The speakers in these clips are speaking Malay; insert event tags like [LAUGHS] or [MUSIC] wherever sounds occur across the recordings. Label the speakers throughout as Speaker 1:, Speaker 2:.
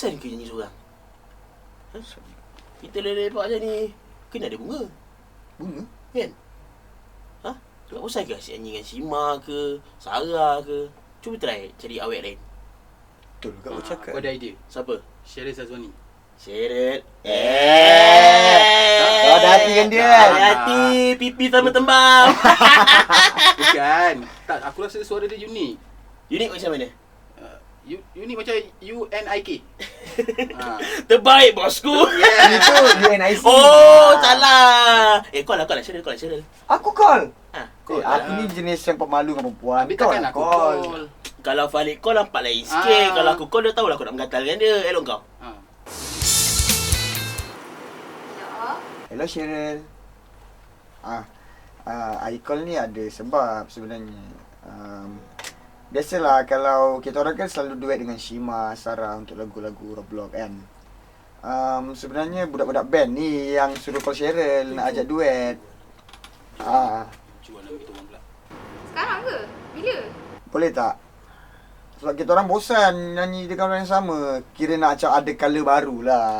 Speaker 1: bosan ke nyanyi seorang? Ha? Kita lepak macam ni, kena ada bunga.
Speaker 2: Bunga?
Speaker 1: Kan? Ha? Tak bosan ke asyik nyanyi dengan Shima ke, Sarah ke? Cuba try cari awet lain.
Speaker 2: Betul juga kau
Speaker 3: Ah,
Speaker 2: cakap.
Speaker 3: Aku ada idea.
Speaker 1: Siapa?
Speaker 3: Syaril Sazwani.
Speaker 1: Cheryl.
Speaker 2: Eh. Kau ada hati dengan dia kan?
Speaker 1: Ada hati, pipi sama tembam. [LAUGHS]
Speaker 3: Bukan. Tak, aku rasa suara dia unik.
Speaker 1: Unik macam mana?
Speaker 3: Uh, u- unik macam [LAUGHS] U-N-I-K. ha.
Speaker 1: Terbaik bosku.
Speaker 2: Itu UNIC.
Speaker 1: Oh, salah. Eh, call lah, call lah. Cheryl, call lah, Cheryl.
Speaker 2: Aku call.
Speaker 1: Ha,
Speaker 2: Eh,
Speaker 1: call
Speaker 2: aku
Speaker 1: lah.
Speaker 2: ni jenis yang pemalu dengan perempuan.
Speaker 3: Habis
Speaker 2: Kau
Speaker 3: takkan
Speaker 2: lah
Speaker 3: aku call.
Speaker 1: Kalau Falik call nampak lain sikit.
Speaker 3: Ah.
Speaker 1: Kalau aku call dia tahu lah aku nak menggatalkan dia. Elok kau.
Speaker 3: Ha.
Speaker 2: Hello Cheryl. Ah, ah, I call ni ada sebab sebenarnya. Um, biasalah kalau kita orang kan selalu duet dengan Shima, Sarah untuk lagu-lagu Roblox kan. Um, sebenarnya budak-budak band ni yang suruh call Cheryl nak ajak duet. Ah,
Speaker 3: Cuba nak begitu orang pula.
Speaker 4: Sekarang ke? Bila?
Speaker 2: boleh tak? Sebab kita orang bosan nyanyi dengan orang yang sama. Kira nak macam ada colour baru lah.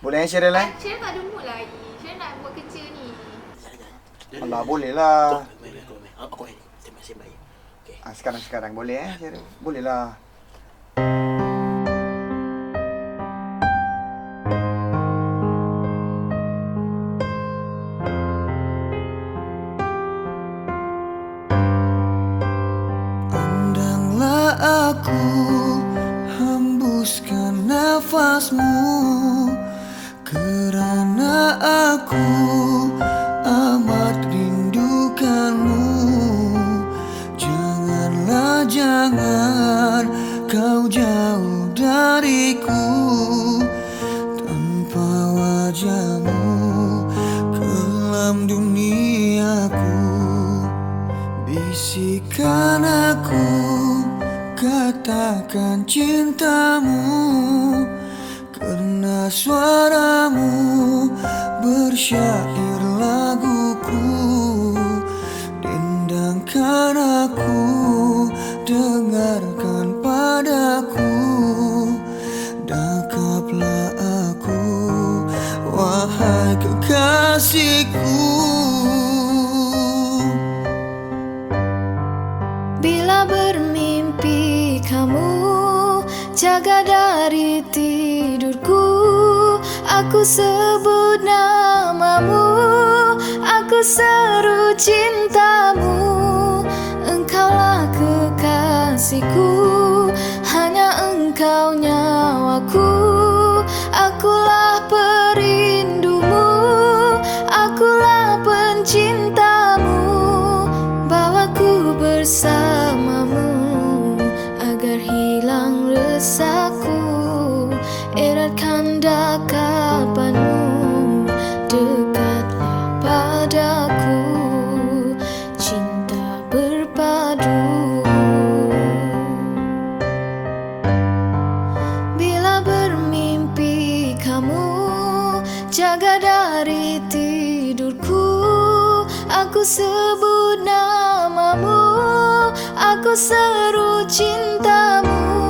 Speaker 2: Boleh eh Cheryl eh?
Speaker 4: Syed tak ada mood lagi. Syed nak buat kerja ni.
Speaker 2: Alah boleh lah.
Speaker 1: Aku.
Speaker 2: Ah, sekarang-sekarang boleh eh Cheryl? Boleh lah. Pandanglah aku hembuskan nafasmu kau jauh dariku Tanpa wajahmu kelam duniaku. Bisikan aku katakan cintamu Karena suaramu bersyair laguku. Dendangkan aku, padaku Dakaplah aku, wahai kekasihku.
Speaker 4: Bila bermimpi kamu Jaga dari tidurku. Aku sebut namamu Aku seru cintamu. Engkaulah kekasihku resahku Eratkan dakapanmu Dekatlah padaku. Cinta berpadu. Bila bermimpi kamu Jaga dari tidurku. Aku sebut namamu Aku seru cintamu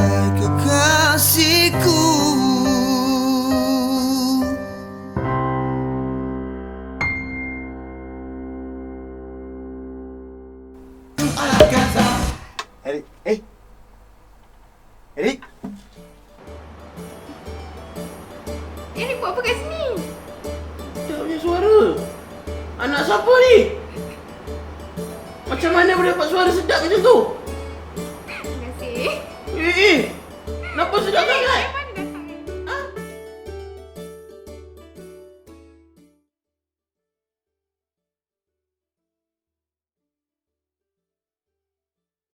Speaker 2: wahai kekasihku Erik, eh Erik,
Speaker 4: ni buat apa kat sini?
Speaker 1: Dia punya suara. Anak siapa ni? Macam mana boleh dapat suara sedap macam tu? Eh. Kenapa sedap?